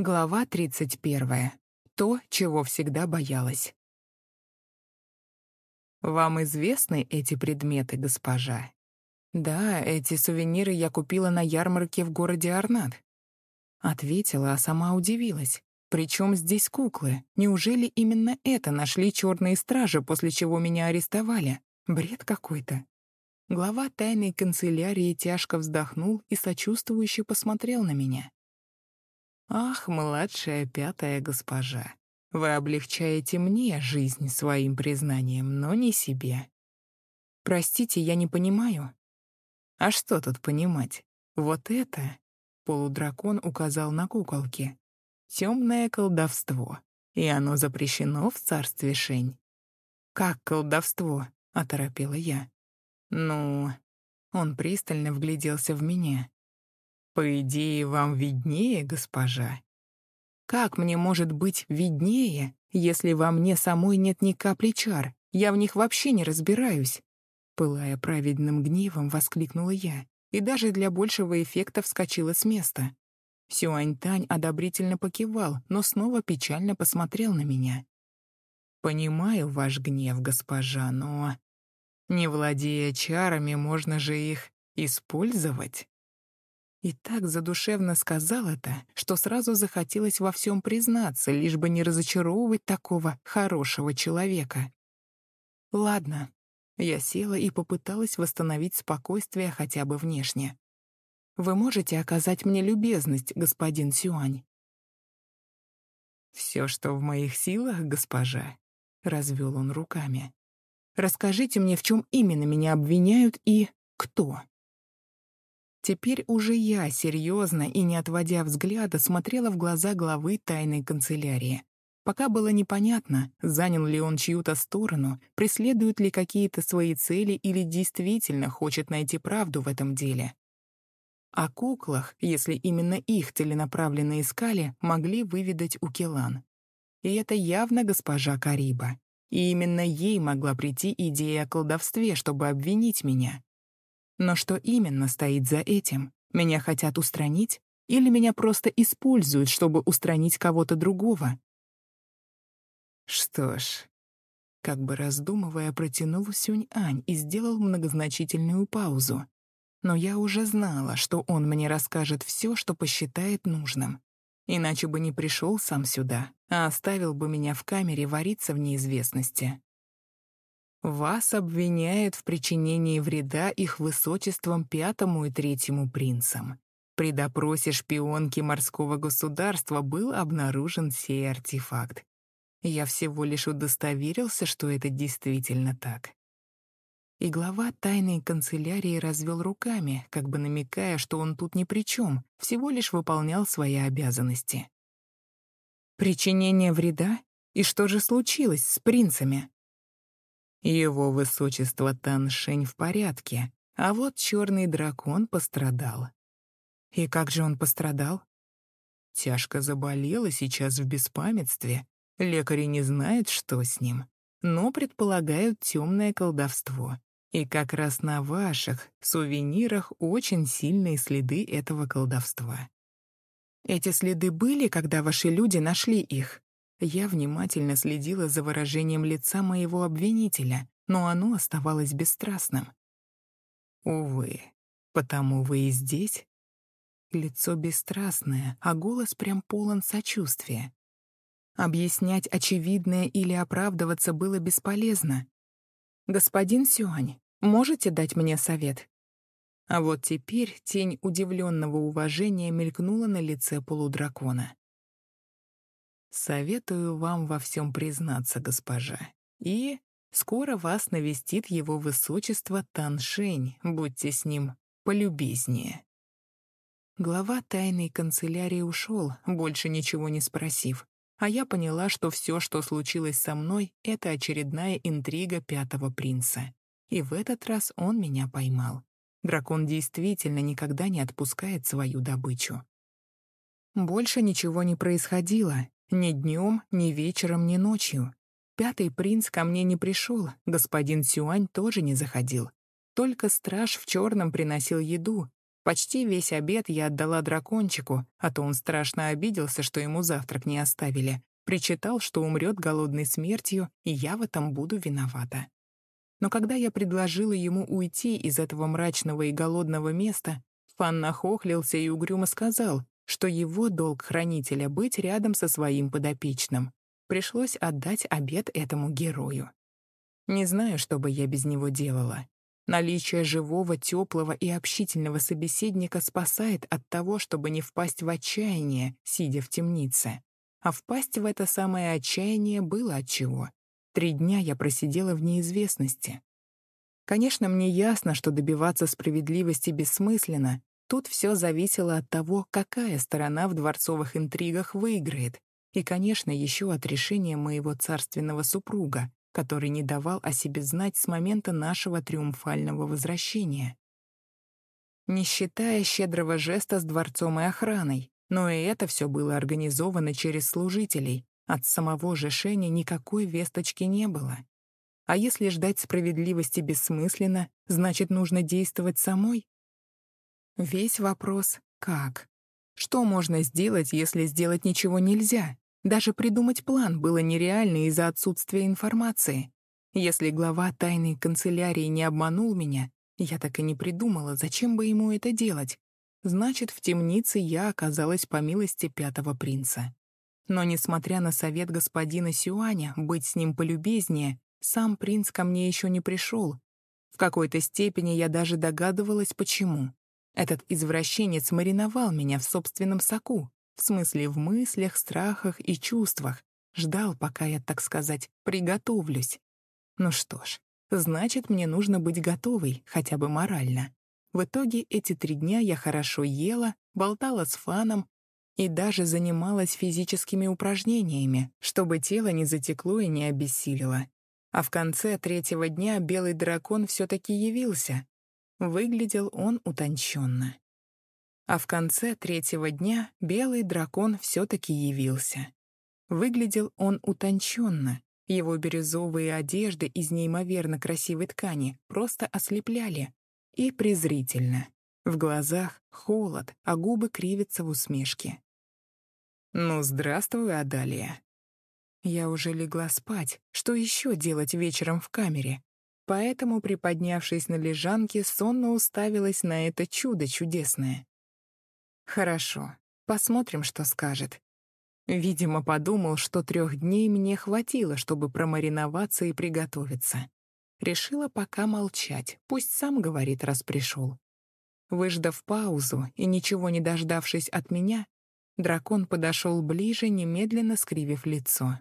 Глава 31. То, чего всегда боялась. «Вам известны эти предметы, госпожа?» «Да, эти сувениры я купила на ярмарке в городе Арнат». Ответила, а сама удивилась. «Причем здесь куклы? Неужели именно это нашли черные стражи, после чего меня арестовали? Бред какой-то». Глава тайной канцелярии тяжко вздохнул и сочувствующе посмотрел на меня. «Ах, младшая пятая госпожа, вы облегчаете мне жизнь своим признанием, но не себе». «Простите, я не понимаю». «А что тут понимать? Вот это...» Полудракон указал на куколки. «Темное колдовство, и оно запрещено в царстве Шень». «Как колдовство?» — оторопела я. «Ну...» Он пристально вгляделся в меня. «По идее, вам виднее, госпожа». «Как мне может быть виднее, если во мне самой нет ни капли чар? Я в них вообще не разбираюсь». Пылая праведным гневом, воскликнула я, и даже для большего эффекта вскочила с места. Сюаньтань одобрительно покивал, но снова печально посмотрел на меня. «Понимаю ваш гнев, госпожа, но...» «Не владея чарами, можно же их использовать?» И так задушевно сказал это, что сразу захотелось во всем признаться, лишь бы не разочаровывать такого хорошего человека. Ладно. Я села и попыталась восстановить спокойствие хотя бы внешне. Вы можете оказать мне любезность, господин Сюань? Все, что в моих силах, госпожа, развел он руками. Расскажите мне, в чем именно меня обвиняют и кто? Теперь уже я серьезно и не отводя взгляда смотрела в глаза главы тайной канцелярии. Пока было непонятно, занял ли он чью-то сторону, преследует ли какие-то свои цели или действительно хочет найти правду в этом деле. О куклах, если именно их целенаправленно искали, могли выведать у Келан. И это явно госпожа Кариба. И именно ей могла прийти идея о колдовстве, чтобы обвинить меня. Но что именно стоит за этим? Меня хотят устранить? Или меня просто используют, чтобы устранить кого-то другого? Что ж, как бы раздумывая, протянул Сюнь-Ань и сделал многозначительную паузу. Но я уже знала, что он мне расскажет все, что посчитает нужным. Иначе бы не пришел сам сюда, а оставил бы меня в камере вариться в неизвестности. Вас обвиняют в причинении вреда их высочеством пятому и третьему принцам. При допросе шпионки морского государства был обнаружен сей артефакт. Я всего лишь удостоверился, что это действительно так. И глава тайной канцелярии развел руками, как бы намекая, что он тут ни при чем, всего лишь выполнял свои обязанности. Причинение вреда? И что же случилось с принцами? Его высочество Таншень в порядке, а вот черный дракон пострадал. И как же он пострадал? Тяжко заболел и сейчас в беспамятстве. Лекари не знают, что с ним, но предполагают темное колдовство. И как раз на ваших сувенирах очень сильные следы этого колдовства. Эти следы были, когда ваши люди нашли их? Я внимательно следила за выражением лица моего обвинителя, но оно оставалось бесстрастным. «Увы, потому вы и здесь?» Лицо бесстрастное, а голос прям полон сочувствия. Объяснять очевидное или оправдываться было бесполезно. «Господин Сюань, можете дать мне совет?» А вот теперь тень удивленного уважения мелькнула на лице полудракона. Советую вам во всем признаться, госпожа. И скоро вас навестит его высочество Таншень, будьте с ним полюбезнее. Глава тайной канцелярии ушел, больше ничего не спросив. А я поняла, что все, что случилось со мной, это очередная интрига пятого принца. И в этот раз он меня поймал. Дракон действительно никогда не отпускает свою добычу. Больше ничего не происходило, ни днем, ни вечером, ни ночью. Пятый принц ко мне не пришел, господин Сюань тоже не заходил. Только страж в черном приносил еду, Почти весь обед я отдала дракончику, а то он страшно обиделся, что ему завтрак не оставили. Причитал, что умрет голодной смертью, и я в этом буду виновата. Но когда я предложила ему уйти из этого мрачного и голодного места, Фан нахохлился и угрюмо сказал, что его долг хранителя — быть рядом со своим подопечным. Пришлось отдать обед этому герою. Не знаю, что бы я без него делала. Наличие живого, теплого и общительного собеседника спасает от того, чтобы не впасть в отчаяние, сидя в темнице. А впасть в это самое отчаяние было от чего. Три дня я просидела в неизвестности. Конечно, мне ясно, что добиваться справедливости бессмысленно. Тут все зависело от того, какая сторона в дворцовых интригах выиграет. И, конечно, еще от решения моего царственного супруга, который не давал о себе знать с момента нашего триумфального возвращения. Не считая щедрого жеста с дворцом и охраной, но и это все было организовано через служителей. От самого же Шеня никакой весточки не было. А если ждать справедливости бессмысленно, значит, нужно действовать самой? Весь вопрос — как? Что можно сделать, если сделать ничего нельзя? Даже придумать план было нереально из-за отсутствия информации. Если глава тайной канцелярии не обманул меня, я так и не придумала, зачем бы ему это делать. Значит, в темнице я оказалась по милости пятого принца. Но, несмотря на совет господина Сюаня быть с ним полюбезнее, сам принц ко мне еще не пришел. В какой-то степени я даже догадывалась, почему. Этот извращенец мариновал меня в собственном соку, в смысле в мыслях, страхах и чувствах. Ждал, пока я, так сказать, приготовлюсь. Ну что ж, значит, мне нужно быть готовой, хотя бы морально. В итоге эти три дня я хорошо ела, болтала с фаном и даже занималась физическими упражнениями, чтобы тело не затекло и не обессилило. А в конце третьего дня белый дракон все-таки явился. Выглядел он утонченно. А в конце третьего дня белый дракон все-таки явился. Выглядел он утонченно. Его бирюзовые одежды из неимоверно красивой ткани просто ослепляли. И презрительно. В глазах холод, а губы кривятся в усмешке. «Ну, здравствуй, Адалия». Я уже легла спать. Что еще делать вечером в камере? Поэтому, приподнявшись на лежанке, сонно уставилась на это чудо чудесное. Хорошо, посмотрим, что скажет. Видимо, подумал, что трех дней мне хватило, чтобы промариноваться и приготовиться. Решила пока молчать, пусть сам говорит, раз пришел. Выждав паузу и ничего не дождавшись от меня, дракон подошел ближе, немедленно скривив лицо.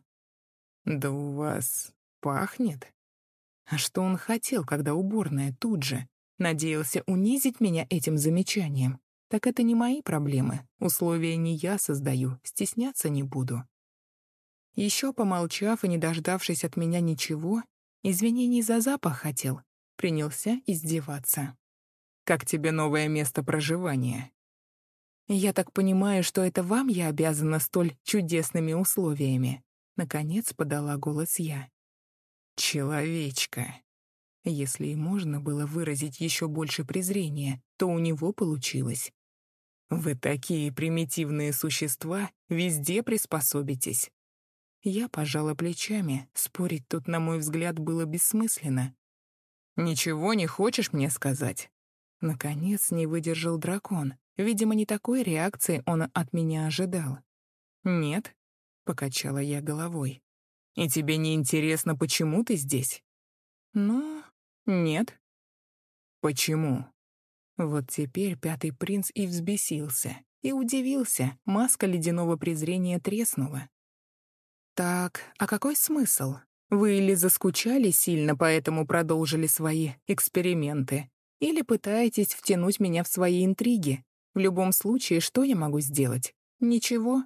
«Да у вас пахнет?» А что он хотел, когда уборная тут же? Надеялся унизить меня этим замечанием так это не мои проблемы. Условия не я создаю, стесняться не буду. Еще помолчав и не дождавшись от меня ничего, извинений за запах хотел, принялся издеваться. «Как тебе новое место проживания?» «Я так понимаю, что это вам я обязана столь чудесными условиями», Наконец подала голос я. «Человечка». Если и можно было выразить еще больше презрения, то у него получилось. Вы такие примитивные существа, везде приспособитесь. Я пожала плечами, спорить тут, на мой взгляд, было бессмысленно. «Ничего не хочешь мне сказать?» Наконец не выдержал дракон. Видимо, не такой реакции он от меня ожидал. «Нет», — покачала я головой. «И тебе не интересно, почему ты здесь?» «Ну, нет». «Почему?» Вот теперь пятый принц и взбесился, и удивился, маска ледяного презрения треснула. «Так, а какой смысл? Вы или заскучали сильно, поэтому продолжили свои эксперименты, или пытаетесь втянуть меня в свои интриги? В любом случае, что я могу сделать? Ничего.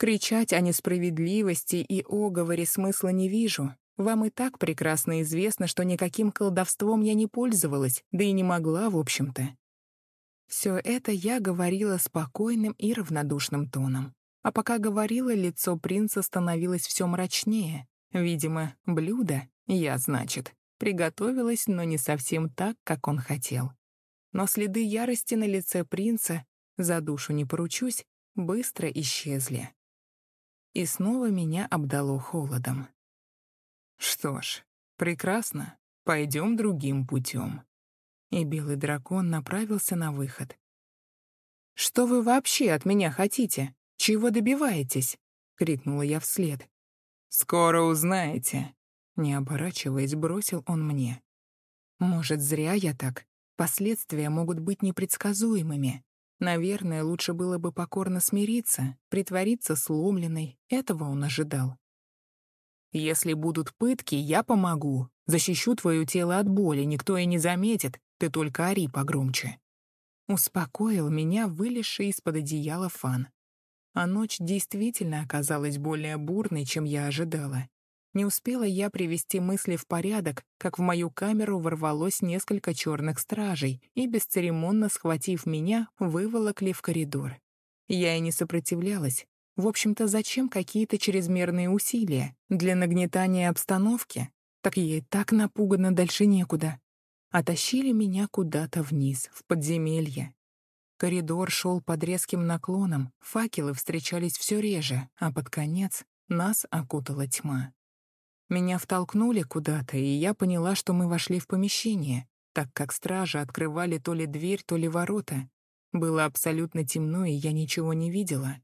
Кричать о несправедливости и оговоре смысла не вижу, вам и так прекрасно известно, что никаким колдовством я не пользовалась, да и не могла, в общем-то. Все это я говорила спокойным и равнодушным тоном. А пока говорила, лицо принца становилось все мрачнее. Видимо, блюдо, я, значит, приготовилась, но не совсем так, как он хотел. но следы ярости на лице принца, за душу не поручусь, быстро исчезли. И снова меня обдало холодом. Что ж, прекрасно, пойдем другим путем. И белый дракон направился на выход. «Что вы вообще от меня хотите? Чего добиваетесь?» — крикнула я вслед. «Скоро узнаете», — не оборачиваясь, бросил он мне. «Может, зря я так? Последствия могут быть непредсказуемыми. Наверное, лучше было бы покорно смириться, притвориться сломленной. Этого он ожидал. «Если будут пытки, я помогу. Защищу твое тело от боли, никто и не заметит. Ты только ори погромче». Успокоил меня вылезший из-под одеяла фан. А ночь действительно оказалась более бурной, чем я ожидала. Не успела я привести мысли в порядок, как в мою камеру ворвалось несколько черных стражей и, бесцеремонно схватив меня, выволокли в коридор. Я и не сопротивлялась. В общем-то, зачем какие-то чрезмерные усилия? Для нагнетания обстановки? Так я и так напугана дальше некуда. Отащили меня куда-то вниз, в подземелье. Коридор шел под резким наклоном, факелы встречались все реже, а под конец нас окутала тьма. Меня втолкнули куда-то, и я поняла, что мы вошли в помещение, так как стражи открывали то ли дверь, то ли ворота. Было абсолютно темно, и я ничего не видела.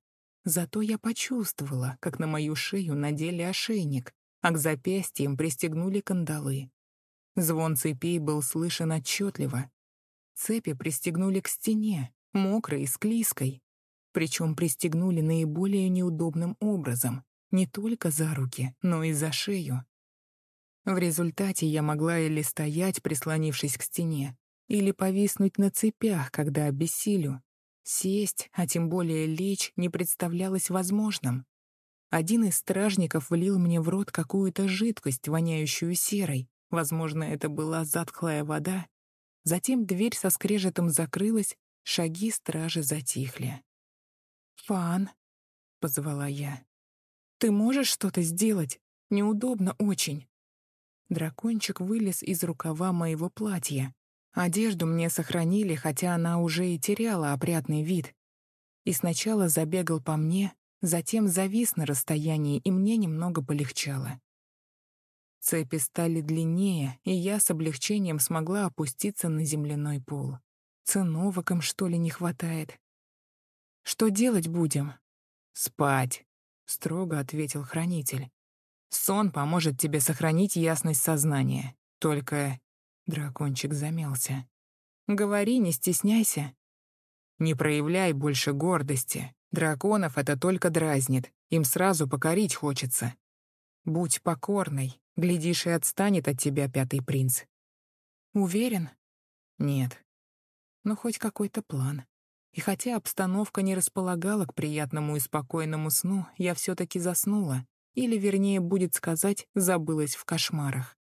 Зато я почувствовала, как на мою шею надели ошейник, а к запястьям пристегнули кандалы. Звон цепей был слышен отчетливо. Цепи пристегнули к стене, мокрой и склизкой. Причем пристегнули наиболее неудобным образом, не только за руки, но и за шею. В результате я могла или стоять, прислонившись к стене, или повиснуть на цепях, когда обессилю. Сесть, а тем более лечь, не представлялось возможным. Один из стражников влил мне в рот какую-то жидкость, воняющую серой. Возможно, это была затхлая вода. Затем дверь со скрежетом закрылась, шаги стражи затихли. «Фан», — позвала я. Ты можешь что-то сделать? Неудобно очень. Дракончик вылез из рукава моего платья. Одежду мне сохранили, хотя она уже и теряла опрятный вид. И сначала забегал по мне, затем завис на расстоянии, и мне немного полегчало. Цепи стали длиннее, и я с облегчением смогла опуститься на земляной пол. Циновоком, что ли, не хватает? Что делать будем? Спать. — строго ответил хранитель. «Сон поможет тебе сохранить ясность сознания. Только...» — дракончик замялся. «Говори, не стесняйся. Не проявляй больше гордости. Драконов это только дразнит. Им сразу покорить хочется. Будь покорной. Глядишь, и отстанет от тебя пятый принц». «Уверен?» «Нет. Ну, хоть какой-то план». И хотя обстановка не располагала к приятному и спокойному сну, я все-таки заснула, или, вернее, будет сказать, забылась в кошмарах.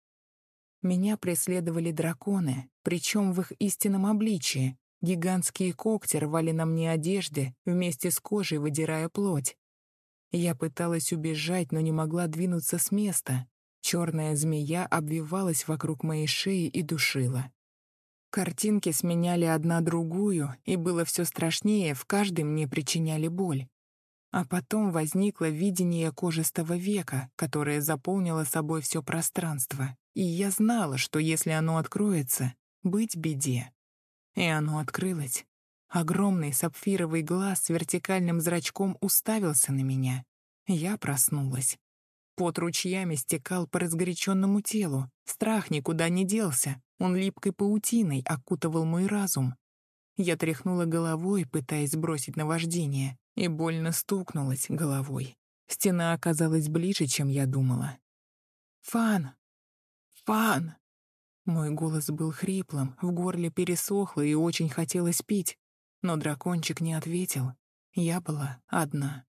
Меня преследовали драконы, причем в их истинном обличии. Гигантские когти рвали на мне одежды, вместе с кожей выдирая плоть. Я пыталась убежать, но не могла двинуться с места. Черная змея обвивалась вокруг моей шеи и душила. Картинки сменяли одна другую, и было все страшнее, в каждой мне причиняли боль. А потом возникло видение кожистого века, которое заполнило собой все пространство, и я знала, что если оно откроется, быть беде. И оно открылось. Огромный сапфировый глаз с вертикальным зрачком уставился на меня. Я проснулась. Пот ручьями стекал по разгоряченному телу. Страх никуда не делся. Он липкой паутиной окутывал мой разум. Я тряхнула головой, пытаясь сбросить наваждение, и больно стукнулась головой. Стена оказалась ближе, чем я думала. «Фан! Фан!» Мой голос был хриплым, в горле пересохло и очень хотелось пить. Но дракончик не ответил. Я была одна.